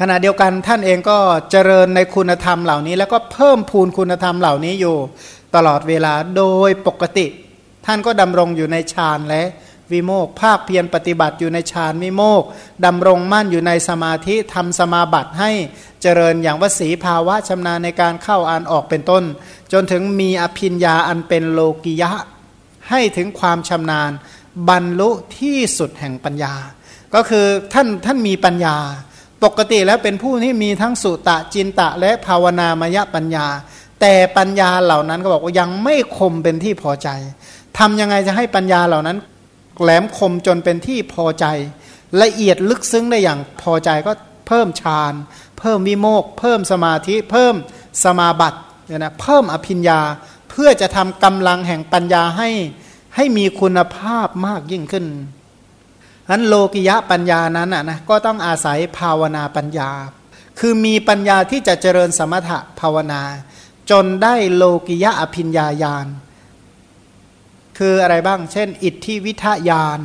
ขณะเดียวกันท่านเองก็เจริญในคุณธรรมเหล่านี้ แล้วก็เพิ่มพูนคุณธรรมเหล่านี้อยู่ตลอดเวลาโดยปกติ ท่านก็ดำรงอยู่ในฌานและวิโมกภาคเพียรปฏิบัติอยู่ในฌานวิโมกดำรงมั่นอยู่ในสมาธิทำสมาบัติให้เจริญอย่างวสีภาวะชำนาญในการเข้าอ่านออกเป็นต้น จนถึงมีอภิญญาอันเป็นโลกิยะ ให้ถึงความชำนาญ บรรลุที่สุดแห่งปัญญา ก็คือท่านท่านมีปัญญา ปกติแล้วเป็นผู้ที่มีทั้งสุตะจินตะและภาวนามยปัญญา แต่ปัญญาเหล่านั้นก็บอกว่ายังไม่คมเป็นที่พอใจทำยังไงจะให้ปัญญาเหล่านั้นแหลมคมจนเป็นที่พอใจ ละเอียดลึกซึ้งได้อย่างพอใจก็เพิ่มฌานเพิ่มวิโมก เพิ่มสมาธิ เพิ่มสมาบัติเนี่ยนะเพิ่มอภิญญาเพื่อจะทำกำลังแห่งปัญญาให้ให้มีคุณภาพมากยิ่งขึ้น นั้นโลกิยะปัญญานั้นนะก็ต้องอาศัยภาวนาปัญญา คือมีปัญญาที่จะเจริญสมถะภาวนา จนได้โลกิยะอภิญญาญาณคืออะไรบ้าง เช่น อิทธิวิทยาน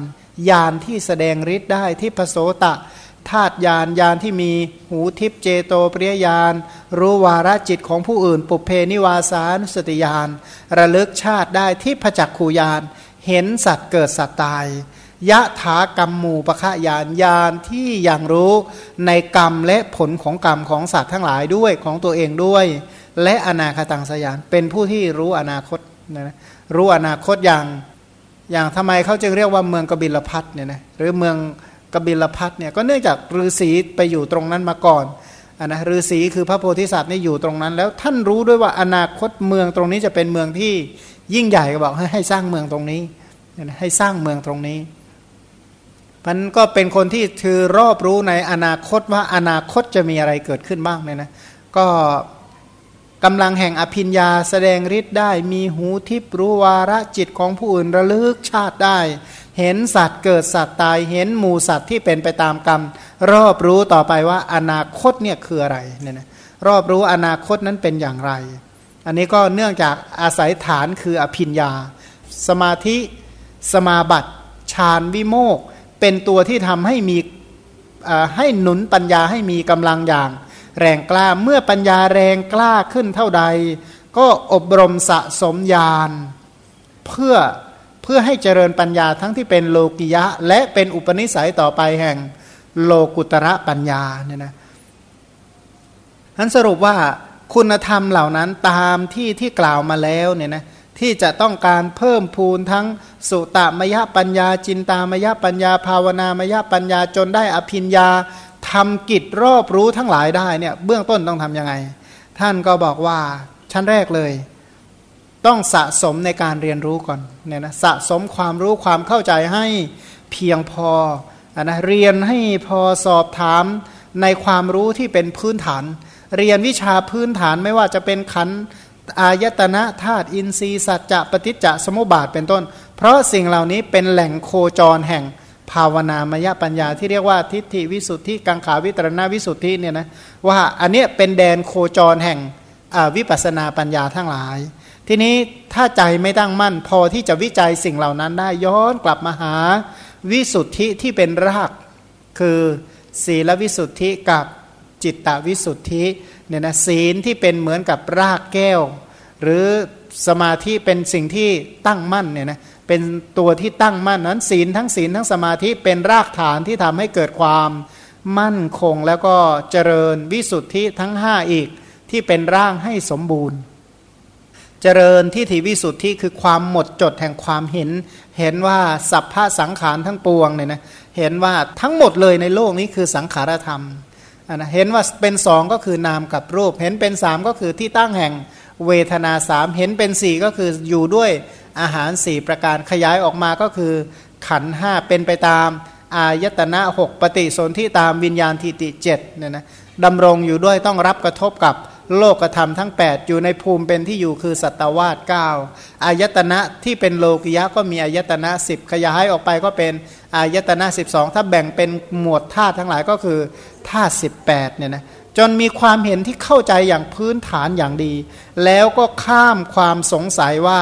ยานที่แสดงฤทธิ์ได้ที่พโสตะธาตุยานยานที่มีหูทิพเจโตปริยญาณรู้วาระจิตของผู้อื่น ปุเพนิวาสานุสติยาน ระลึกชาติได้ที่พจักขูยาน เห็นสัตว์เกิดสัตว์ตาย ยะถากรรมมูปะคะยานยานที่อย่างรู้ในกรรมและผลของกรรมของสัตว์ทั้งหลายด้วยของตัวเองด้วย และอนาคตังสยานเป็นผู้ที่รู้อนาคตนะรู้อนาคตอย่างอย่างทำไมเขาจึงเรียกว่าเมืองกบิลพัทเนี่ยนะหรือเมืองกบิลพัทเนี่ยก็เนื่องจากฤาษีไปอยู่ตรงนั้นมาก่อนอนนะฤาษีคือพระโพธิสัตว์นี่อยู่ตรงนั้น แล้วท่านรู้ด้วยว่าอนาคตเมืองตรงนี้จะเป็นเมืองที่ยิ่งใหญ่ก็บอกให้ให้สร้างเมืองตรงนี้ให้สร้างเมืองตรงนี้ มันก็เป็นคนที่ถือรอบรู้ในอนาคตว่าอนาคตจะมีอะไรเกิดขึ้นบ้างเนี่ยนะก็กำลังแห่งอภิญญาแสดงฤทธิ์ได้ มีหูทิพรู้วาระจิตของผู้อื่นระลึกชาติได้ เห็นสัตว์เกิดสัตว์ตายเห็นหมูสัตว์ที่เป็นไปตามกรรม รอบรู้ต่อไปว่าอนาคตเนี่ยคืออะไรเนี่ยนะรอบรู้อนาคตนั้นเป็นอย่างไร อันนี้ก็เนื่องจากอาศัยฐานคืออภิญญา สมาธิ สมาบัติฌานวิโมก เป็นตัวที่ทำให้มีให้หนุนปัญญาให้มีกำลังอย่าง แรงกล้าเมื่อปัญญาแรงกล้าขึ้นเท่าใด ก็อบรมสะสมญาณเพื่อเพื่อให้เจริญปัญญาทั้งที่เป็นโลกิยะ และเป็นอุปนิสัยต่อไปแห่งโลกุตระปัญญาเนี่ยนะนั้นสรุปว่าคุณธรรมเหล่านั้นตามที่ที่กล่าวมาแล้วเนี่ยนะ ที่จะต้องการเพิ่มพูนทั้งสุตมยปัญญา จินตามยปัญญา ภาวนามยปัญญาจนได้อภิญญาทำกิจรอบรู้ทั้งหลายได้เนี่ยเบื้องต้นต้องทำยังไง ท่านก็บอกว่าชั้นแรกเลย ต้องสะสมในการเรียนรู้ก่อนเนี่ยนะสะสมความรู้ความเข้าใจให้เพียงพอนะเรียนให้พอสอบถามในความรู้ที่เป็นพื้นฐาน เรียนวิชาพื้นฐานไม่ว่าจะเป็นขัน อายตนะธาตุอินทรีย์สัจจะปฏิจจสมุปบาทเป็นต้น เพราะสิ่งเหล่านี้เป็นแหล่งโคจรแห่งภาวนามยปัญญาที่เรียกว่าทิฏฐิวิสุทธิกังขาวิตรณวิสุทธิเนี่ยนะว่าอันนี้เป็นแดนโคจรแห่งวิปัสนาปัญญาทั้งหลาย ทีนี้ถ้าใจไม่ตั้งมั่น พอที่จะวิจัยสิ่งเหล่านั้นได้ย้อนกลับมาหาวิสุทธิที่เป็นราก คือศีลวิสุทธิกับ จิตตวิสุทธิเนี่ยนะศีลที่เป็นเหมือนกับรากแก้ว หรือสมาธิเป็นสิ่งที่ตั้งมั่นเนี่ยนะเป็นตัวที่ตั้งมั่นนั้นศีลทั้งศีลทั้งสมาธิเป็นรากฐานที่ทำให้เกิดความมั่นคงแล้วก็เจริญวิสุทธิทั้งห้าอีกที่เป็นร่างให้สมบูรณ์ เจริญที่ถิวิสุทธิคือความหมดจดแห่งความเห็น เห็นว่าสัพพะสังขารทั้งปวงเนี่ยนะเห็นว่าทั้งหมดเลยในโลกนี้คือสังขารธรรม นะเห็นว่าเป็นสองก็คือนามกับรูป เห็นเป็นสามก็คือที่ตั้งแห่งเวทนาสามเห็นเป็นสี่ก็คืออยู่ด้วยอาหารสี่ประการขยายออกมาก็คือ ขันห้าเป็นไปตาม อายตนะหกปฏิสนธิตามวิญญาณทิติเจ็ดเนี่ยนะดำรงอยู่ด้วยต้องรับกระทบกับโลกธรรมทั้ง 8 อยู่ในภูมิเป็นที่อยู่คือสัตวาส9อายตนะที่เป็นโลกิยะก็มีอายตนะ 10 ขยายออกไปก็เป็น อายตนะ 12 ถ้าแบ่งเป็นหมวดธาตุทั้งหลายก็คือธาตุ18เนี่ยนะจนมีความเห็นที่เข้าใจอย่างพื้นฐานอย่างดี แล้วก็ข้ามความสงสัยว่า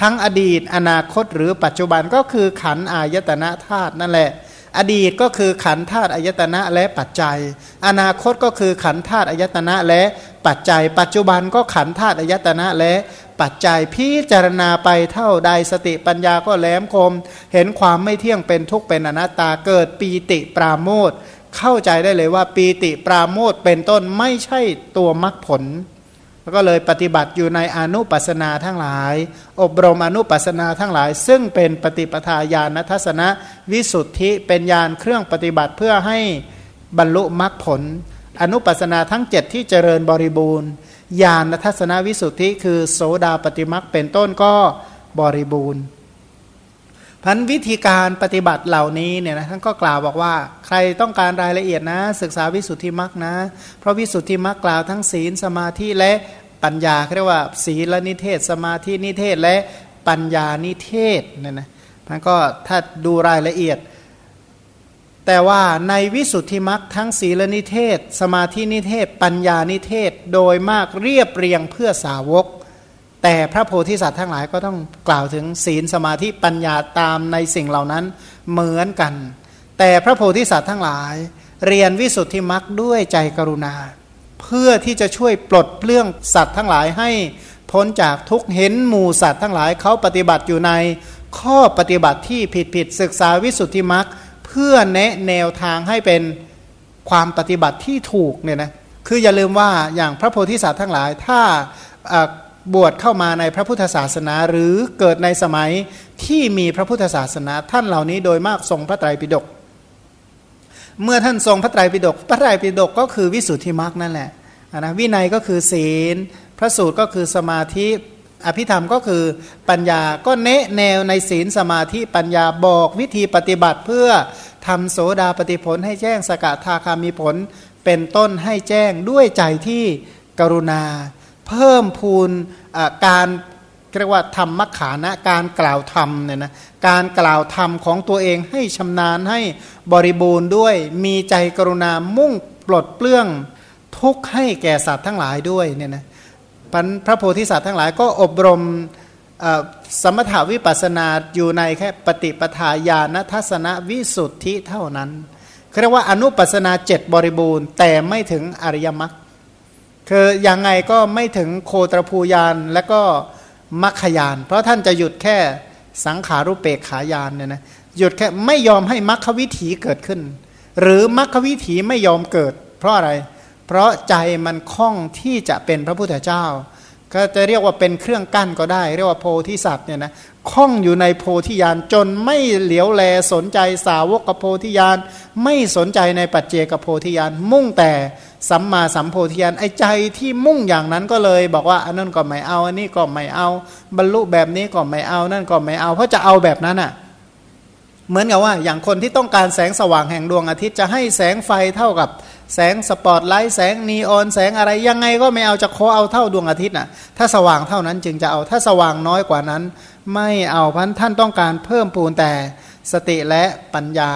ทั้งอดีตอนาคตหรือปัจจุบันก็คือขันอายตนะธาตุนั่นแหละ อดีตก็คือขันธาตุอายตนะและปัจจัย อนาคตก็คือขันธาตุอายตนะและปัจจัย ปัจจุบันก็ขันธาตุอายตนะและ ปัจจัยพิจารณาไปเท่าใดสติปัญญาก็แหลมคม เห็นความไม่เที่ยงเป็นทุกข์เป็นอนัตตาเกิดปีติปราโมทเข้าใจได้เลยว่าปีติปราโมทเป็นต้นไม่ใช่ตัวมรรคผลแล้วก็เลยปฏิบัติอยู่ในอนุปัสนาทั้งหลาย อบรมอนุปัสนาทั้งหลาย ซึ่งเป็นปฏิปทาญาณทัศนะวิสุทธิเป็นญาณเครื่องปฏิบัติเพื่อให้บรรลุมรรคผล อนุปัสนาทั้งเจ็ดที่เจริญบริบูรณ์ ญาณทัศนวิสุทธิคือโสดาปฏิมรรคเป็นต้นก็บริบูรณ์พันวิธีการปฏิบัติเหล่านี้เนี่ยนะท่านก็กล่าวบอกว่า ใครต้องการรายละเอียดนะ ศึกษาวิสุทธิมรรคนะ เพราะวิสุทธิมรรคกล่าวทั้งศีลสมาธิและปัญญาเรียกว่า ศีลนิเทศ สมาธินิเทศและปัญญานิเทศเนี่ยนะมันก็ถ้าดูรายละเอียด แต่ว่าในวิสุทธิมรรคทั้งศีลนิเทศ สมาธินิเทศ ปัญญานิเทศโดยมากเรียบเรียงเพื่อสาวก แต่พระโพธิสัตว์ทั้งหลายก็ต้องกล่าวถึงศีลสมาธิปัญญาตามในสิ่งเหล่านั้นเหมือนกัน แต่พระโพธิสัตว์ทั้งหลาย เรียนวิสุทธิมรรคด้วยใจกรุณา เพื่อที่จะช่วยปลดเปลื้องสัตว์ทั้งหลายให้พ้นจากทุกเห็นหมู่สัตว์ทั้งหลายเขาปฏิบัติอยู่ในข้อปฏิบัติที่ผิดผิดศึกษาวิสุทธิมรรค พื่อแนะแนวทางให้เป็นความปฏิบัติที่ถูกเนี่ยนะคืออย่าลืมว่าอย่างพระโพธิสัตว์ทั้งหลาย ถ้าบวชเข้ามาในพระพุทธศาสนา หรือเกิดในสมัยที่มีพระพุทธศาสนาท่านเหล่านี้โดยมากทรงพระไตรปิฎกเมื่อท่านทรงพระไตรปิฎกพระไตรปิฎกก็คือวิสุทธิมรรคนั่นแหละนะวินัยก็คือศีล พระสูตรก็คือสมาธิ อภิธรรมก็คือปัญญาก็เนะแนวในศีลสมาธิปัญญาบอกวิธีปฏิบัติเพื่อทำโสดาปฏิผลให้แจ้งสกทาคามีผล เป็นต้นให้แจ้งด้วยใจที่กรุณา เพิ่มพูนการเรียกว่าธรรมมัขานะการกล่าวธรรมเนี่ยนะการกล่าวธรรมของตัวเองให้ชำนาญให้บริบูรณ์ด้วยมีใจกรุณามุ่งปลดเปลื้องทุกข์ให้แก่สัตว์ทั้งหลายด้วยเนี่ยนะ พระโพธิสัตว์ทั้งหลายก็อบรมสมถาวิปัสนาอยู่ในแค่ปฏิปทาญาณทัศนวิสุทธิเท่านั้นเรียกว่าอนุปัสนาเจ็ดบริบูรณ์ แต่ไม่ถึงอริยมรรคคือยังไงก็ไม่ถึงโคตรภูยานและก็มัคคยาน เพราะท่านจะหยุดแค่สังขารุเปกขายานเนี่ยนะหยุดแค่ไม่ยอมให้มัคควิถีเกิดขึ้น หรือมัคควิถีไม่ยอมเกิด เพราะอะไรเเพราะใจมันคล่องที่จะเป็นพระพุทธเจ้า ก็จะเรียกว่าเป็นเครื่องกั้นก็ได้ เรียกว่าโพธิสัตว์เนี่ยนะคล้องอยู่ในโพธิญาณจนไม่เหลียวแลสนใจสาวกกโพธิญาณไม่สนใจในปัจเจกโพธิญาณมุ่งแต่สัมมาสัมโพธิญาณไอ้ใจที่มุ่งอย่างนั้นก็เลย บอกว่าอันนั้นก็ไม่เอาอันนี้ก็ไม่เอา บรรลุแบบนี้ก็ไม่เอานั่นก็ไม่เอา เพราะจะเอาแบบนั้นอะ เหมือนกับว่า อย่างคนที่ต้องการแสงสว่างแห่งดวงอาทิตย์จะให้แสงไฟเท่ากับแสงสปอตไลท์แสงนีออนแสงอะไรยังไงก็ไม่เอาจะขอเอาเท่าดวงอาทิตย์น่ะถ้าสว่างเท่านั้นจึงจะเอาถ้าสว่างน้อยกว่านั้น ไม่เอาพันท่านต้องการเพิ่มปูนแต่สติและปัญญา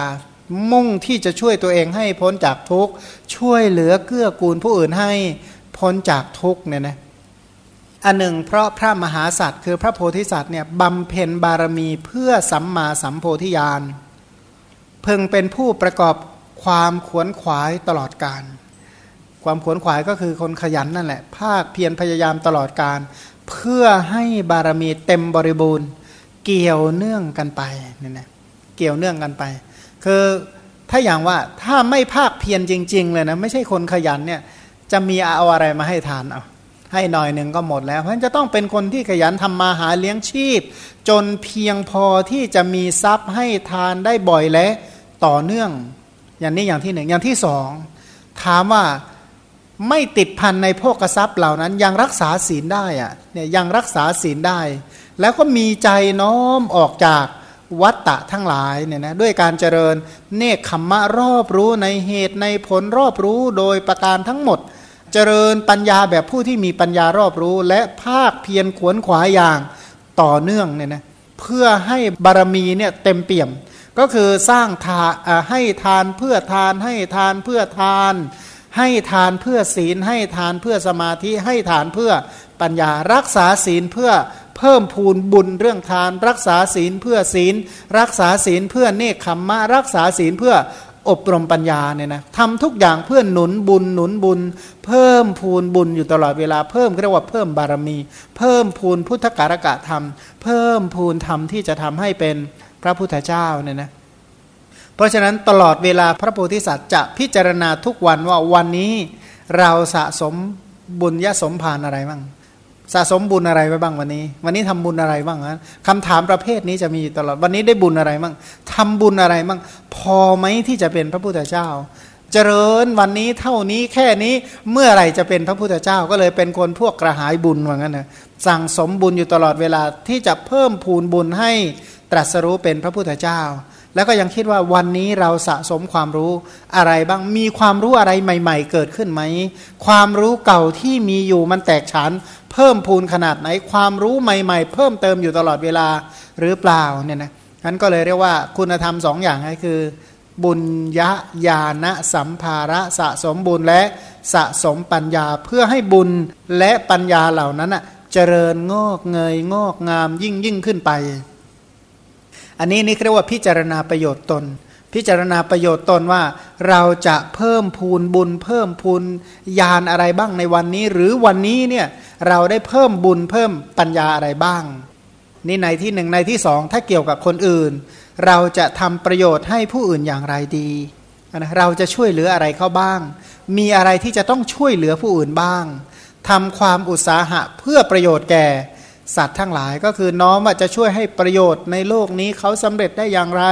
มุ่งที่จะช่วยตัวเองให้พ้นจากทุกข์ช่วยเหลือเกื้อกูลผู้อื่นให้พ้นจากทุกข์เนี่ยนะ อันหนึ่ง เพราะพระมหาสัตว์คือพระโพธิสัตว์เนี่ยบำเพ็ญบารมีเพื่อสัมมาสัมโพธิญาณเพึงเป็นผู้ประกอบความขวนขวายตลอดการความขวนขวายก็คือคนขยันนั่นแหละ ภาคเพียรพยายามตลอดการ เพื่อให้บารมีเต็มบริบูรณ์ เกี่ยวเนื่องกันไปนี่นะเกี่ยวเนื่องกันไป คือถ้าอย่างว่าถ้าไม่ภาคเพียรจริง ๆ เลยนะ ไม่ใช่คนขยันเนี่ยจะมีเอาอะไรมาให้ทานเอา ให้หน่อยหนึ่งก็หมดแล้ว เพราะฉะนั้นจะต้องเป็นคนที่ขยันทำมาหาเลี้ยงชีพ จนเพียงพอที่จะมีทรัพย์ให้ทานได้บ่อยและต่อเนื่อง อย่างนี้อย่างที่หนึ่งอย่างที่สองถามว่าไม่ติดพันในพวกทรัพย์เหล่านั้น ยังรักษาศีลได้อะเนี่ยยังรักษาศีลได้ แล้วก็มีใจน้อมออกจากวัตตะทั้งหลายเนี่ยนะด้วยการเจริญเนคขมมะรอบรู้ในเหตุในผลรอบรู้โดยประการทั้งหมด เจริญปัญญาแบบผู้ที่มีปัญญารอบรู้ และภาคเพียรขวนขวายอย่างต่อเนื่องเนี่ยนะเพื่อให้บารมีเนี่ยเต็มเปี่ยม ก็คือสร้างทาให้ทานเพื่อทาน ให้ทานเพื่อทาน ให้ทานเพื่อศีล ให้ทานเพื่อสมาธิ ให้ทานเพื่อปัญญารักษาศีลเพื่อเพิ่มพูนบุญเรื่องทาน รักษาศีลเพื่อศีล รักษาศีลเพื่อเนคขมมะรักษาศีลเพื่อ อบรมปัญญาเนี่ยนะทำทุกอย่างเพื่อหนุนบุญหนุนบุญ เพิ่มพูนบุญอยู่ตลอดเวลาเพิ่มเรียกว่าเพิ่มบารมี เพิ่มพูนพุทธการกะธรรม เพิ่มพูนธรรมที่จะทำให้เป็นพระพุทธเจ้าเนี่ยนะเพราะฉะนั้นตลอดเวลาพระโพธิสัตว์จะพิจารณาทุกวันว่าวันนี้เราสะสมบุญยสมภารอะไรบ้าง สะสมบุญอะไรไว้บ้างวันนี้ วันนี้ทำบุญอะไรบ้างนะคำถามประเภทนี้จะมีตลอดวันนี้ได้บุญอะไรบ้างทำบุญอะไรบ้างพอไหมที่จะเป็นพระพุทธเจ้า เจริญวันนี้เท่านี้แค่นี้เมื่อไรจะเป็นพระพุทธเจ้าก็เลยเป็นคนพวกกระหายบุญว่างั้นนะสั่งสมบุญอยู่ตลอดเวลาที่จะเพิ่มพูนบุญให้ตรัสรู้เป็นพระพุทธเจ้า แล้วก็ยังคิดว่าวันนี้เราสะสมความรู้อะไรบ้าง มีความรู้อะไรใหม่ ๆ เกิดขึ้นไหม ความรู้เก่าที่มีอยู่มันแตกฉานเพิ่มพูนขนาดไหน ความรู้ใหม่ ๆ เพิ่มเติมอยู่ตลอดเวลาหรือเปล่าเนี่ยนะนั้นก็เลยเรียกว่าคุณธรรมสองอย่างก็คือ บุญยะญาณสัมภาระสะสมบุญและสะสมปัญญาเพื่อให้บุญและปัญญาเหล่านั้นเจริญงอกเงยงอกงามยิ่งยิ่งขึ้นไป อันนี้นี่เรียกว่าพิจารณาประโยชน์ตน พิจารณาประโยชน์ตนว่า เราจะเพิ่มพูนบุญ เพิ่มพูนญาณอะไรบ้างในวันนี้ หรือวันนี้เนี่ยเราได้เพิ่มบุญเพิ่มปัญญาอะไรบ้าง นี่ในที่หนึ่งในที่สองถ้าเกี่ยวกับคนอื่น เราจะทำประโยชน์ให้ผู้อื่นอย่างไรดีนะเราจะช่วยเหลืออะไรเขาบ้าง มีอะไรที่จะต้องช่วยเหลือผู้อื่นบ้างทำความอุตสาหะเพื่อประโยชน์แก่ สัตว์ทั้งหลายก็คือน้อมว่าจะช่วยให้ประโยชน์ในโลกนี้เขาสำเร็จได้อย่างไร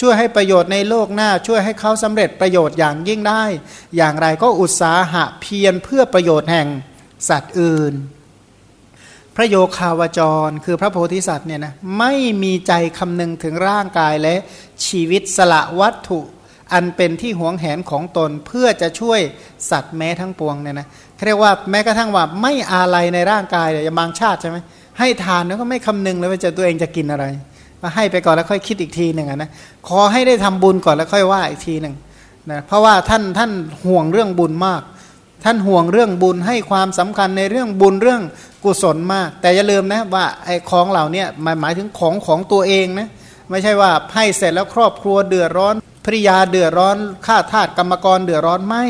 ช่วยให้ประโยชน์ในโลกหน้า ช่วยให้เขาสำเร็จประโยชน์อย่างยิ่งได้ อย่างไรก็อุตสาหะเพียรเพื่อประโยชน์แห่งสัตว์อื่น พระโยคาวจร คือพระโพธิสัตว์เนี่ยนะไม่มีใจคำนึงถึงร่างกายและชีวิตสละวัตถุอันเป็นที่หวงแหนของตนเพื่อจะช่วยสัตว์แม้ทั้งปวงเนี่ยนะเรียกว่าแม้กระทั่งว่าไม่อาลัยในร่างกายเลยบางชาติใช่ไหม ให้ทานแล้วก็ไม่คำนึงเลยว่าจะตัวเองจะกินอะไรมาให้ไปก่อนแล้วค่อยคิดอีกทีหนึ่งนะขอให้ได้ทำบุญก่อนแล้วค่อยว่าอีกทีหนึ่งนะเพราะว่าท่านท่านห่วงเรื่องบุญมาก ท่านห่วงเรื่องบุญให้ความสำคัญในเรื่องบุญเรื่องกุศลมาก แต่อย่าลืมนะว่าไอ้ของเหล่านี้หมายหมายถึงของของตัวเองนะไม่ใช่ว่าให้เสร็จแล้วครอบครัวเดือดร้อนภริยาเดือดร้อนข้าทาสกรรมกรเดือดร้อนไม่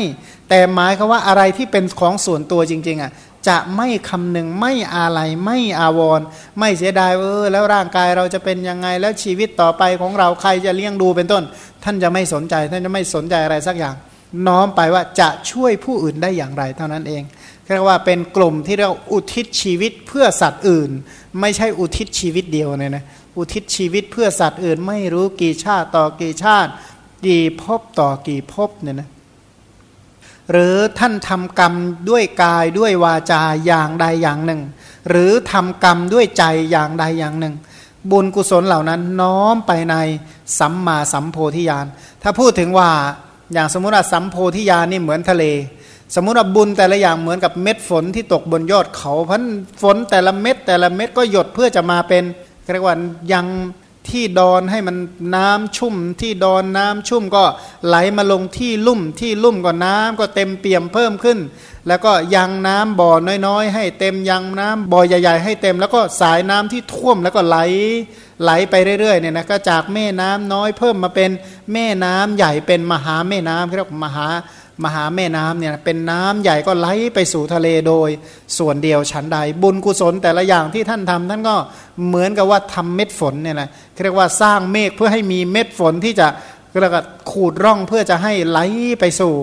แต่หมายคือว่าอะไรที่เป็นของส่วนตัวจริงๆอะ จะไม่คำหนึ่งไม่อาลัยไม่อาวร ไม่เสียดายเออแล้วร่างกายเราจะเป็นยังไงแล้วชีวิตต่อไปของเราใครจะเลี้ยงดูเป็นต้น ท่านจะไม่สนใจ ท่านจะไม่สนใจอะไรสักอย่าง น้อมไปว่าจะช่วยผู้อื่นได้อย่างไรเท่านั้นเองเรียกว่าเป็นกลุ่มที่เราอุทิศชีวิตเพื่อสัตว์อื่น ไม่ใช่อุทิศชีวิตเดียวเนี่ยนะอุทิศชีวิตเพื่อสัตว์อื่น ไม่รู้กี่ชาติต่อกี่ชาติ กี่ภพต่อกี่ภพเนี่ยนะ หรือท่านทำกรรมด้วยกายด้วยวาจาอย่างใดอย่างหนึ่ง หรือทำกรรมด้วยใจอย่างใดอย่างหนึ่ง บุญกุศลเหล่านั้นน้อมไปในสัมมาสัมโพธิญาณถ้าพูดถึงว่าอย่างสมมติว่าสัมโพธิญาณนี่เหมือนทะเล สมมติว่าบุญแต่ละอย่างเหมือนกับเม็ดฝนที่ตกบนยอดเขาเพันฝนแต่ละเม็ดแต่ละเม็ดก็หยดเพื่อจะมาเป็นเรียกว่ายัง ที่ดอนให้มันน้ำชุ่ม ที่ดอนน้ำชุ่มก็ไหลมาลงที่ลุ่มที่ลุ่มก็น้ำก็เต็มเปี่ยมเพิ่มขึ้น แล้วก็ยังน้ำบ่อน้อยๆ ให้เต็มยังน้ำบ่อใหญ่ๆ ให้เต็ม แล้วก็สายน้ำที่ท่วมแล้วก็ไหลไหลไปเรื่อยๆเนี่ยนะก็จากแม่น้ำน้อยเพิ่มมาเป็นแม่น้ำใหญ่เป็นมหาแม่น้ำเรียกมหา มหาแม่น้ำเนี่ยเป็นน้ำใหญ่ก็ไหลไปสู่ทะเลโดยส่วนเดียวฉันใด บุญกุศลแต่ละอย่างที่ท่านทำท่านก็เหมือนกับว่าทำเม็ดฝนเนี่ยนะเรียกว่าสร้างเมฆเพื่อให้มีเม็ดฝนที่จะเรียกว่าขูดร่องเพื่อจะให้ไหลไปสู่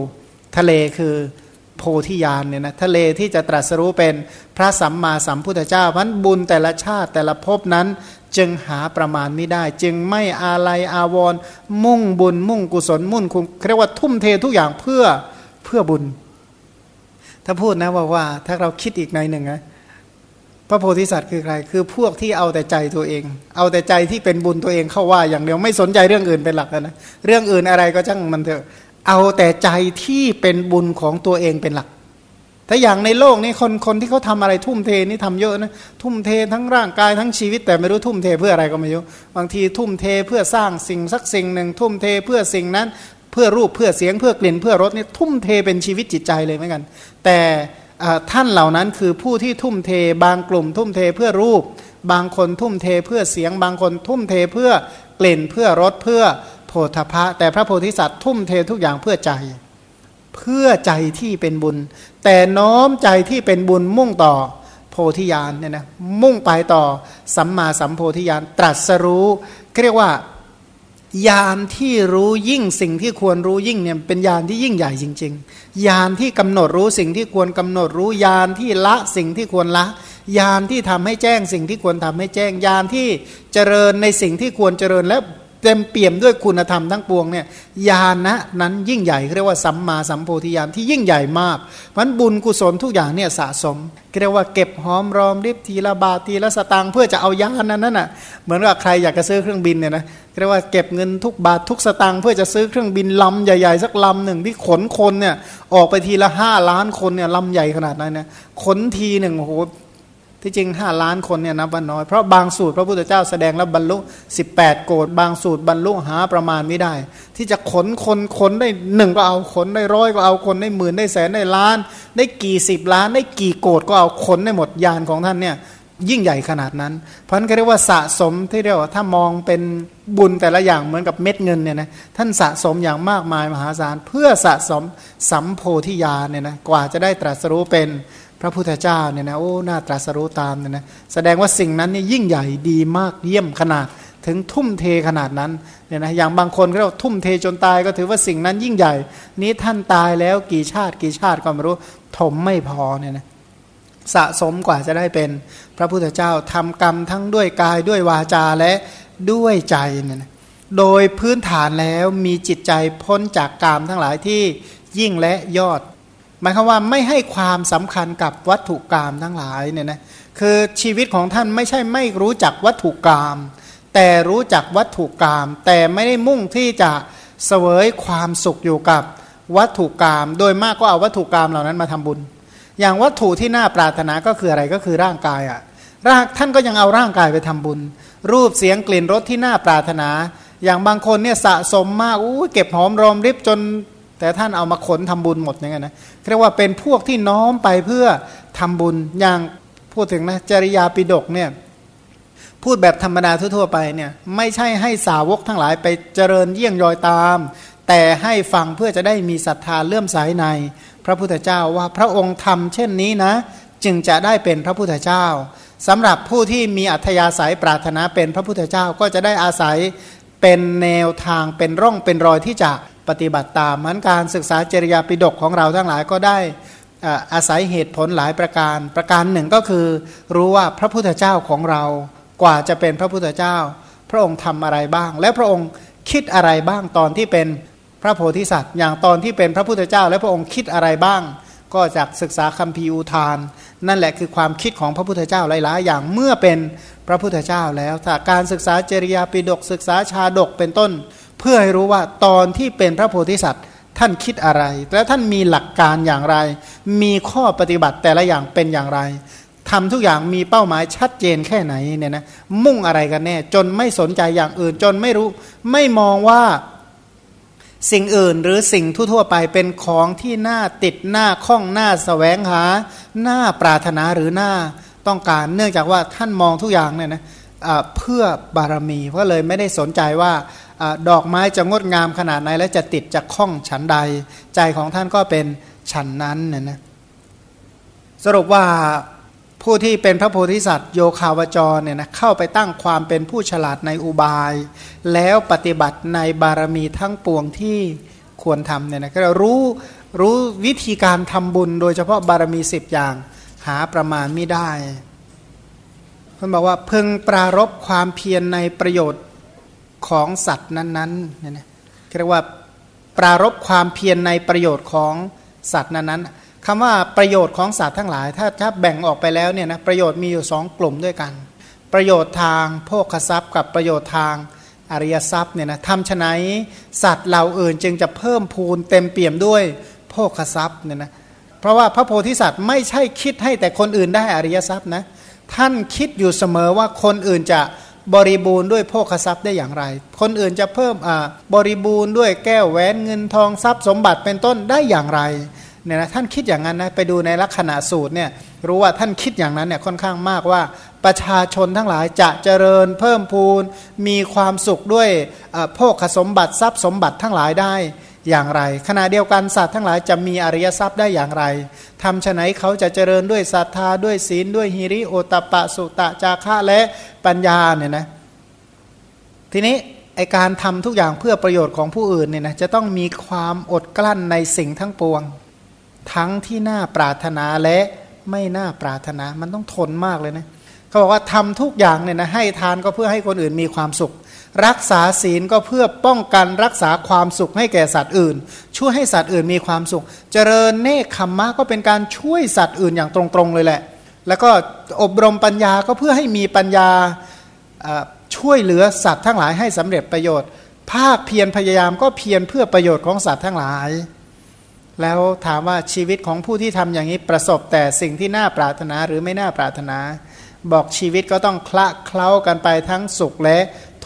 ทะเลคือโพธิญาณเนี่ยนะทะเลที่จะตรัสรู้เป็นพระสัมมาสัมพุทธเจ้าพันบุญแต่ละชาติแต่ละภพนั้น จึงหาประมาณไม่ได้ จึงไม่อาลัยอาวรมุ่งบุญ มุ่งกุศลมุ่งคุณเรียกว่าทุ่มเททุกอย่างเพื่อเพื่อบุญ ถ้าพูดนะว่าว่า ถ้าเราคิดอีกในหนึ่งนะพระโพธิสัตว์คือใคร คือพวกที่เอาแต่ใจตัวเอง เอาแต่ใจที่เป็นบุญตัวเองเข้าว่าอย่างเดียวไม่สนใจเรื่องอื่นเป็นหลักนะเรื่องอื่นอะไรก็ช่างมันเถอะ เอาแต่ใจที่เป็นบุญของตัวเองเป็นหลัก ถ้าอย่างในโลกนี้คนคนที่เขาทาอะไรทุ่มเทนี่ทำเยอะนะทุ่มเททั้งร่างกายทั้งชีวิต แต่ไม่รู้ทุ่มเทเพื่ออะไรก็ไม่รู้บางทีทุ่มเทเพื่อสร้างสิ่งสักสิ่งหนึ่ง ทุ่มเทเพื่อสิ่งนั้น เพื่อรูปเพื่อเสียงเพื่อกลิ่นเพื่อรสนี่ทุ่มเทเป็นชีวิตจิตใจเลยเหมือนกัน แต่ท่านเหล่านั้นคือผู้ที่ทุ่มเทบางกลุ่ม ทุ่มเทเพื่อรูป บางคนทุ่มเทเพื่อเสียง บางคนทุ่มเทเพื่อกลิ่นเพื่อรสเพื่อโพธพะแต่พระโพธิสัตว์ทุ่มเททุกอย่างเพื่อใจ เพื่อใจที่เป็นบุญ แต่น้อมใจที่เป็นบุญมุ่งต่อโพธิญาณเนี่ยนะมุ่งไปต่อสัมมาสัมโพธิญาณตรัสรู้เรียกว่าญาณที่รู้ยิ่งสิ่งที่ควรรู้ยิ่งเนี่ยเป็นญาณที่ยิ่งใหญ่จริง ๆญาณที่กำหนดรู้สิ่งที่ควรกำหนดรู้ญาณที่ละสิ่งที่ควรละญาณที่ทำให้แจ้งสิ่งที่ควรทำให้แจ้งญาณที่เจริญในสิ่งที่ควรเจริญและ เต็มเปี่ยมด้วยคุณธรรมทั้งปวงเนี่ยญาณนะนั้นยิ่งใหญ่เรียกว่าสัมมาสัมโพธิญาณที่ยิ่งใหญ่มากมันบุญกุศลทุกอย่างเนี่ยสะสมเรียกว่าเก็บหอมรอมริบทีละบาททีละสตางค์เพื่อจะเอาญาณนั้นน่ะเหมือนกับใครอยากจะซื้อเครื่องบินเนี่ยนะเรียกว่าเก็บเงินทุกบาททุกสตางค์เพื่อจะซื้อเครื่องบินลำใหญ่ๆ สักลำหนึ่งที่ขนคนเนี่ยออกไปทีละห้าล้านคนเนี่ยลำใหญ่ขนาดนั้นนี่ยขนทีหนึ่งโอ้โห ที่จริงห้าล้านคนเนี่ยนับว่าน้อย เพราะบางสูตรพระพุทธเจ้าแสดงแล้วบรรลุ 18 โกดบางสูตรบรรลุหาประมาณไม่ได้ ที่จะขนคนคนได้หนึ่งก็เอาขนได้ร้อยก็เอาคนได้หมื่นได้แสนได้ล้าน ได้กี่สิบล้าน ได้กี่โกดก็เอาขนได้หมดยานของท่านเนี่ยยิ่งใหญ่ขนาดนั้น เพราะนั้นก็เรียกว่าสะสมที่เรียกว่าถ้ามองเป็นบุญแต่ละอย่างเหมือนกับเม็ดเงินเนี่ยนะท่านสะสมอย่างมากมายมหาศาลเพื่อสะสมสัมโพธิญาณเนี่ยนะกว่าจะได้ตรัสรู้เป็น พระพุทธเจ้าเนี่ยนะโอ้หน้าตรัสรู้ตามเนี่ยนะแสดงว่าสิ่งนั้นนี่ยิ่งใหญ่ดีมากเยี่ยมขนาดถึงทุ่มเทขนาดนั้นเนี่ยนะอย่างบางคนก็เรียกทุ่มเทจนตายก็ถือว่าสิ่งนั้นยิ่งใหญ่ นี้ท่านตายแล้วกี่ชาติกี่ชาติก็ไม่รู้ถมไม่พอเนี่ยนะสะสมกว่าจะได้เป็นพระพุทธเจ้าทำกรรมทั้งด้วยกายด้วยวาจาและด้วยใจเนี่ยนะโดยพื้นฐานแล้วมีจิตใจพ้นจากกรรมทั้งหลายที่ยิ่งและยอด หมายความว่าไม่ให้ความสำคัญกับวัตถุกรรมทั้งหลายเนี่ยนะคือชีวิตของท่านไม่ใช่ไม่รู้จักวัตถุกรรมแต่รู้จักวัตถุกรรมแต่ไม่ได้มุ่งที่จะเสวยความสุขอยู่กับวัตถุกรรมโดยมากก็เอาวัตถุกรรมเหล่านั้นมาทำบุญ อย่างวัตถุที่น่าปรารถนาก็คืออะไรก็คือร่างกายอะ่ะร่างท่านก็ยังเอาร่างกายไปทำบุญ รูปเสียงกลิ่นรสที่น่าปรารถนา อย่างบางคนเนี่ยสะสมมากอู้เก็บหอมรอมริบจน แต่ท่านเอามาขนทำบุญหมดอย่างนั้นนะ เรียกว่าเป็นพวกที่น้อมไปเพื่อทำบุญอย่างพูดถึงนะจริยาปิดกเนี่ยพูดแบบธรรมดาทั่วๆไปเนี่ยไม่ใช่ให้สาวกทั้งหลายไปเจริญเยี่ยงยอยตาม แต่ให้ฟังเพื่อจะได้มีศรัทธาเลื่อมใสใน พระพุทธเจ้าว่าพระองค์ทำเช่นนี้นะ จึงจะได้เป็นพระพุทธเจ้าสำหรับผู้ที่มีอัธยาศัยปรารถนาเป็นพระพุทธเจ้าก็จะได้อาศัยเป็นแนวทางเป็นร่องเป็นรอยที่จะ ปฏิบัติตามมันการศึกษาจริยาปิดกของเราทั้งหลายก็ได้อาศัยเหตุผลหลายประการ ประการหนึ่งก็คือ รู้ว่าพระพุทธเจ้าของเรากว่าจะเป็นพระพุทธเจ้า พระองค์ทำอะไรบ้าง และพระองค์คิดอะไรบ้างตอนที่เป็นพระโพธิสัตว์ อย่างตอนที่เป็นพระพุทธเจ้า และพระองค์คิดอะไรบ้าง ก็จากศึกษาคัมภีร์อุทาน นั่นแหละคือความคิดของพระพุทธเจ้าหลายๆ อย่างเมื่อเป็นพระพุทธเจ้าแล้วาการศึกษาจริยาปิดกศึกษาชาดกเป็นต้น เพื่อให้รู้ว่าตอนที่เป็นพระโพธิสัตว์ ท่านคิดอะไร และท่านมีหลักการอย่างไร มีข้อปฏิบัติแต่ละอย่างเป็นอย่างไรทำทุกอย่างมีเป้าหมายชัดเจนแค่ไหนเนี่ยนะมุ่งอะไรกันแน่ จนไม่สนใจอย่างอื่น จนไม่รู้ ไม่มองว่าสิ่งอื่นหรือสิ่งทั่วๆไปเป็นของที่น่าติดหน้าข้องหน้าสแสวงหา หน้าปรารถนาหรือหน้าต้องการ เนื่องจากว่าท่านมองทุกอย่างเนี่ยนะเพื่อบารมีเพราะเลยไม่ได้สนใจว่า ดอกไม้จะงดงามขนาดไหน และจะติดจะคล้องฉันใด ใจของท่านก็เป็นฉันนั้นเนี่ยนะสรุปว่าผู้ที่เป็นพระโพธิสัตว์โยคาวจรเนี่ยนะเข้าไปตั้งความเป็นผู้ฉลาดในอุบาย แล้วปฏิบัติในบารมีทั้งปวงที่ควรทำเนี่ยนะก็รู้รู้วิธีการทำบุญ โดยเฉพาะบารมีสิบอย่างหาประมาณไม่ได้ท่านบอกว่าพึงปรารบความเพียรในประโยชน์ ของสัตว์นั้นๆเนี่ยนะเรียกว่าปรารบความเพียรในประโยชน์ของสัตว์นั้นๆคำว่าประโยชน์ของสัตว์ทั้งหลาย ถ้าถ้าแบ่งออกไปแล้วเนี่ยนะประโยชน์มีอยู่สองกลุ่มด้วยกัน ประโยชน์ทางโภคทรัพย์ กับประโยชน์ทางอริยทรัพย์เนี่ยนะทำฉนัยสัตว์เหล่าอื่นจึงจะเพิ่มพูนเต็มเปี่ยมด้วยโภคทรัพย์เนี่ยนะเพราะว่าพระโพธิสัตว์ไม่ใช่คิดให้แต่คนอื่นได้อริยทรัพย์นะท่านคิดอยู่เสมอว่าคนอื่นจะ บริบูรณ์ด้วยโภคทรัพย์ได้อย่างไร คนอื่นจะเพิ่มอ่าบริบูรณ์ด้วยแก้วแหวนเงินทองทรัพย์สมบัติเป็นต้นได้อย่างไรเนี่ยนะท่านคิดอย่างนั้นนะไปดูในลักษณะสูตรเนี่ยรู้ว่าท่านคิดอย่างนั้นเนี่ยค่อนข้างมากว่าประชาชนทั้งหลายจะเจริญเพิ่มพูนมีความสุขด้วยโภคสมบัติทรัพย์สมบัติทั้งหลายได้ อย่างไร ขณะเดียวกันสัตว์ทั้งหลายจะมีอริยทรัพย์ได้อย่างไรทำฉะไหนเขาจะเจริญด้วยศรัทธาด้วยศีลด้วยฮิริโอตปะสุตะจาคะและปัญญาเนี่ยนะทีนี้ไอการทำทุกอย่างเพื่อประโยชน์ของผู้อื่นเนี่ยนะจะต้องมีความอดกลั้นในสิ่งทั้งปวง ทั้งที่น่าปรารถนาและไม่น่าปรารถนามันต้องทนมากเลยนะเขาบอกว่าทำทุกอย่างเนี่ยนะให้ทานก็เพื่อให้คนอื่นมีความสุข รักษาศีลก็เพื่อป้องกันรักษาความสุขให้แก่สัตว์อื่น ช่วยให้สัตว์อื่นมีความสุข เจริญเนคขมมะก็เป็นการช่วยสัตว์อื่นอย่างตรงๆเลยแหละ แล้วก็อบรมปัญญาก็เพื่อให้มีปัญญาช่วยเหลือสัตว์ทั้งหลายให้สำเร็จประโยชน์ ภาคเพียรพยายามก็เพียรเพื่อประโยชน์ของสัตว์ทั้งหลาย แล้วถามว่าชีวิตของผู้ที่ทำอย่างนี้ประสบแต่สิ่งที่น่าปรารถนาหรือไม่น่าปรารถนา บอกชีวิตก็ต้องคละเคล้ากันไปทั้งสุขและ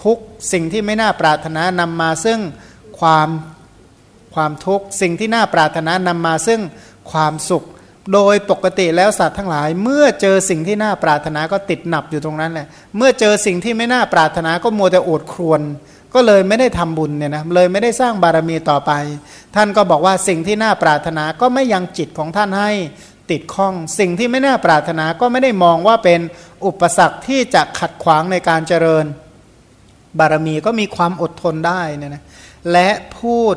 ทุกสิ่งที่ไม่น่าปรารถนานำมาซึ่งความความทุกข์สิ่งที่น่าปรารถนานำมาซึ่งความสุข โดยปกติแล้วสัตว์ทั้งหลาย เมื่อเจอสิ่งที่น่าปรารถนาก็ติดหนับอยู่ตรงนั้นแหละเมื่อเจอสิ่งที่ไม่น่าปรารถนาก็มัวแต่โอดครวนก็เลยไม่ได้ทำบุญเนี่ยนะเลยไม่ได้สร้างบารมีต่อไป ท่านก็บอกว่าสิ่งที่น่าปรารถนาก็ไม่ยังจิตของท่านให้ติดข้อง สิ่งที่ไม่น่าปรารถนาก็ไม่ได้มองว่าเป็นอุปสรรคที่จะขัดขวางในการเจริญ บารมีก็มีความอดทนได้นี่ยนะและพูด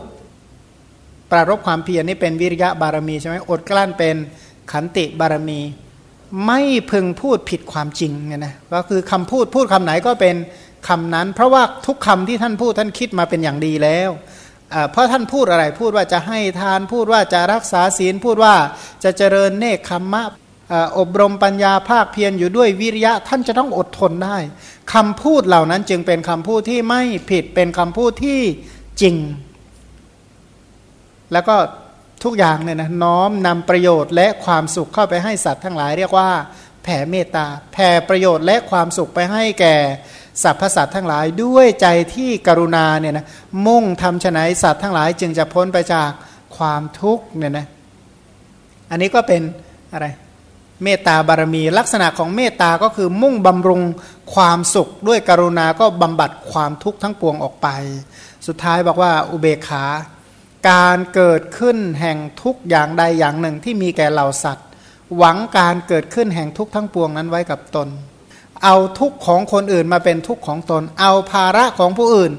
ปรารบความเพียรนี่เป็นวิริยะบารมีใช่ไหมอดกลั้นเป็นขันติบารมี ไม่พึงพูดผิดความจริงเนี่ยนะก็คือคำพูดพูดคำไหนก็เป็นคำนั้น เพราะว่าทุกคำที่ท่านพูดท่านคิดมาเป็นอย่างดีแล้วเพราะท่านพูดอะไรพูดว่าจะให้ทานพูดว่าจะรักษาศีลพูดว่าจะเจริญเนคขมมะ อบรมปัญญาภาคเพียรอยู่ด้วยวิริยะท่านจะต้องอดทนได้คำพูดเหล่านั้นจึงเป็นคำพูดที่ไม่ผิดเป็นคำพูดที่จริง แล้วก็ทุกอย่างเนี่ยนะน้อมนำประโยชน์และความสุขเข้าไปให้สัตว์ทั้งหลายเรียกว่า แผ่เมตตาแผ่ประโยชน์และความสุขไปให้แก่สรรพสัตว์ทั้งหลายด้วยใจที่กรุณาเนี่ยนะมุ่งทำฉนัยสัตว์ทั้งหลายจึงจะพ้นไปจากความทุกข์เนี่ยนะอันนี้ก็เป็นอะไร เมตตาบารมี ลักษณะของเมตตาก็คือมุ่งบำรุงความสุข ด้วยกรุณาก็บำบัดความทุกข์ทั้งปวงออกไป สุดท้ายบอกว่าอุเบกขา การเกิดขึ้นแห่งทุกอย่างใดอย่างหนึ่งที่มีแก่เหล่าสัตว์ หวังการเกิดขึ้นแห่งทุกทั้งปวงนั้นไว้กับตน เอาทุกของคนอื่นมาเป็นทุกของตน เอาภาระของผู้อื่น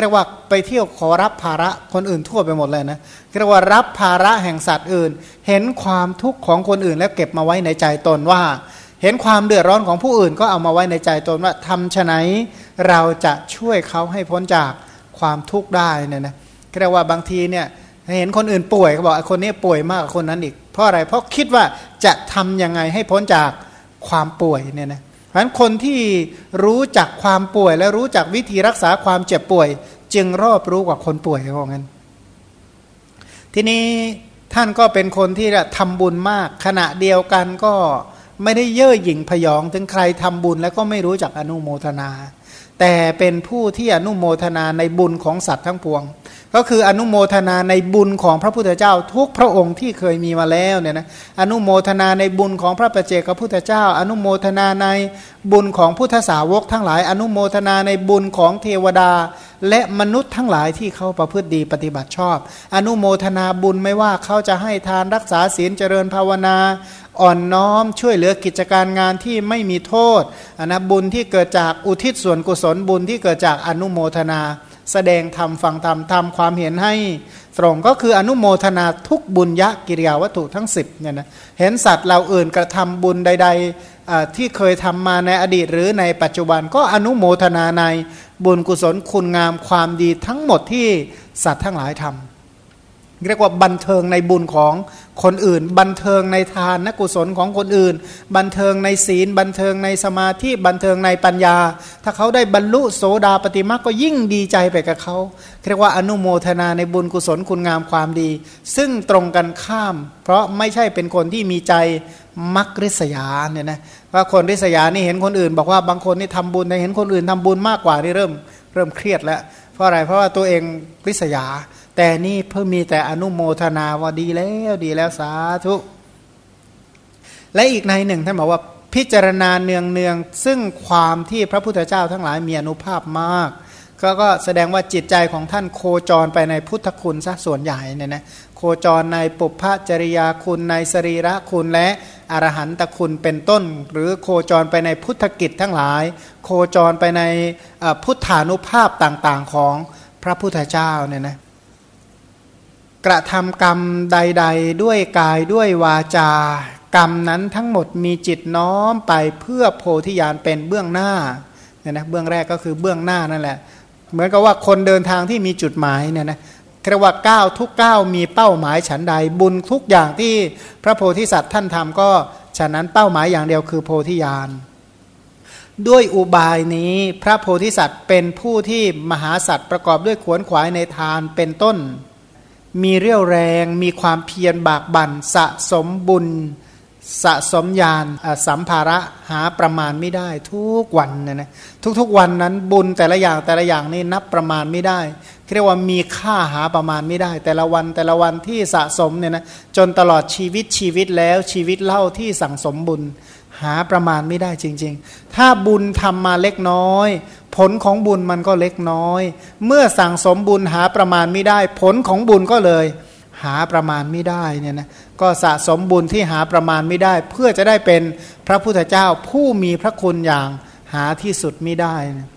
เรียกว่าไปเที่ยวขอรับภาระคนอื่นทั่วไปหมดเลยนะเรียกว่ารับภาระแห่งสัตว์อื่น เห็นความทุกข์ของคนอื่น แล้วเก็บมาไว้ในใจตนว่า เห็นความเดือดร้อนของผู้อื่นก็เอามาไว้ในใจตนว่าทำฉไหนเราจะช่วยเขาให้พ้นจากความทุกข์ได้เนี่ยนะเรียกว่าบางทีเนี่ยเห็นคนอื่นป่วยเขาบอกไอ้คนนี้ป่วยมากกว่าคนนั้นอีก เพราะอะไรเพราะคิดว่าจะทํำยังไงให้พ้นจากความป่วยเนี่ยนะเพราะฉะนั้นคนที่รู้จักความป่วยและรู้จักวิธีรักษาความเจ็บป่วย จึงรอบรู้กว่าคนป่วยเขาบอกงั้น ทีนี้ท่านก็เป็นคนที่ทำบุญมาก ขณะเดียวกันก็ไม่ได้เย่อหยิ่งพยองถึงใครทำบุญแล้วก็ไม่รู้จักอนุโมทนา แต่เป็นผู้ที่อนุโมทนาในบุญของสัตว์ทั้งปวงก็คืออนุโมทนาในบุญของพระพุทธเจ้า ทุกพระองค์ที่เคยมีมาแล้วเนี่ยนะอนุโมทนาในบุญของพระประเจกพระพุทธเจ้า อนุโมทนาในบุญของพุทธสาวกทั้งหลาย อนุโมทนาในบุญของเทวดา และมนุษย์ทั้งหลายที่เขาประพฤติดีปฏิบัติชอบ อนุโมทนาบุญไม่ว่าเขาจะให้ทานรักษาศีลเจริญภาวนาอ่อนน้อมช่วยเหลือกิจการงานที่ไม่มีโทษอนะบุญที่เกิดจากอุทิศส่วนกุศลบุญที่เกิดจากอนุโมทนา แสดงธรรมฟังธรรมทำความเห็นให้ตรงก็คืออนุโมทนาทุกบุญยะกิริยาวัตถุทั้ง 10เนี่ยนะเห็นสัตว์เราอื่นกระทำบุญใดๆที่เคยทำมาในอดีตหรือในปัจจุบันก็อนุโมทนาในบุญกุศลคุณงามความดีทั้งหมดที่สัตว์ทั้งหลายทำ เรียกว่าบันเทิงในบุญของคนอื่น บันเทิงในทานนกุศลของคนอื่น บันเทิงในศีล บันเทิงในสมาธิบันเทิงในปัญญา ถ้าเขาได้บรรลุโสดาปฏิมาก็ยิ่งดีใจไปกับเขาเรียกว่าอนุโมทนาในบุญกุศลคุณงามความดี ซึ่งตรงกันข้าม เพราะไม่ใช่เป็นคนที่มีใจมักริษยาเนี่ยนะว่าคนริษยานี่เห็นคนอื่น บอกว่าบางคนนี่ทำบุญแต่เห็นคนอื่นทำบุญมากกว่านี่เริ่มเริ่มเครียดแล้วเพราะอะไรเพราะว่าตัวเองริษยา แต่นี่เพิ่มมีแต่อนุโมทนาว่าดีแล้วดีแล้วสาธุ และอีกในหนึ่งท่านบอกว่าพิจารณาเนืองเนืองซึ่งความที่พระพุทธเจ้าทั้งหลายมีอนุภาพมาก ก็ก็แสดงว่าจิตใจของท่านโคจรไปในพุทธคุณซะส่วนใหญ่เนี่ยนะโคจรในปุพพจริยาคุณในสรีระคุณและอรหันตคุณเป็นต้น หรือโคจรไปในพุทธกิจทั้งหลาย โคจรไปในพุทธานุภาพต่างๆของพระพุทธเจ้าเนี่ยนะ กระทำกรรมใด ๆ ด้วยกายด้วยวาจา กรรมนั้นทั้งหมดมีจิตน้อมไปเพื่อโพธิญาณเป็นเบื้องหน้าเนี่ยนะเบื้องแรกก็คือเบื้องหน้านั่นแหละ เหมือนกับว่าคนเดินทางที่มีจุดหมายเนี่ยนะเรียกว่าก้าวทุกก้าวมีเป้าหมายฉันใดบุญทุกอย่างที่พระโพธิสัตว์ท่านทำก็ฉะนั้นเป้าหมายอย่างเดียวคือโพธิญาณด้วยอุบายนี้พระโพธิสัตว์เป็นผู้ที่มหาสัตว์ประกอบด้วยขวนขวายในทานเป็นต้น มีเรี่ยวแรงมีความเพียรบากบั่นสะสมบุญ สะสมยานสัมภาระหาประมาณไม่ได้ ทุกวันเนี่ยนะทุกๆวันนั้นบุญแต่ละอย่างแต่ละอย่างนี่นับประมาณไม่ได้เรียกว่ามีค่าหาประมาณไม่ได้ แต่ละวันแต่ละวันที่สะสมเนี่ยนะจนตลอดชีวิตชีวิตแล้วชีวิตเล่าที่สั่งสมบุญหาประมาณไม่ได้จริง ๆ ถ้าบุญทำมาเล็กน้อย ผลของบุญมันก็เล็กน้อย เมื่อสั่งสมบุญหาประมาณไม่ได้ ผลของบุญก็เลย หาประมาณไม่ได้เนี่ยนะก็สะสมบุญที่หาประมาณไม่ได้ เพื่อจะได้เป็นพระพุทธเจ้าผู้มีพระคุณอย่างหาที่สุดไม่ได้นะ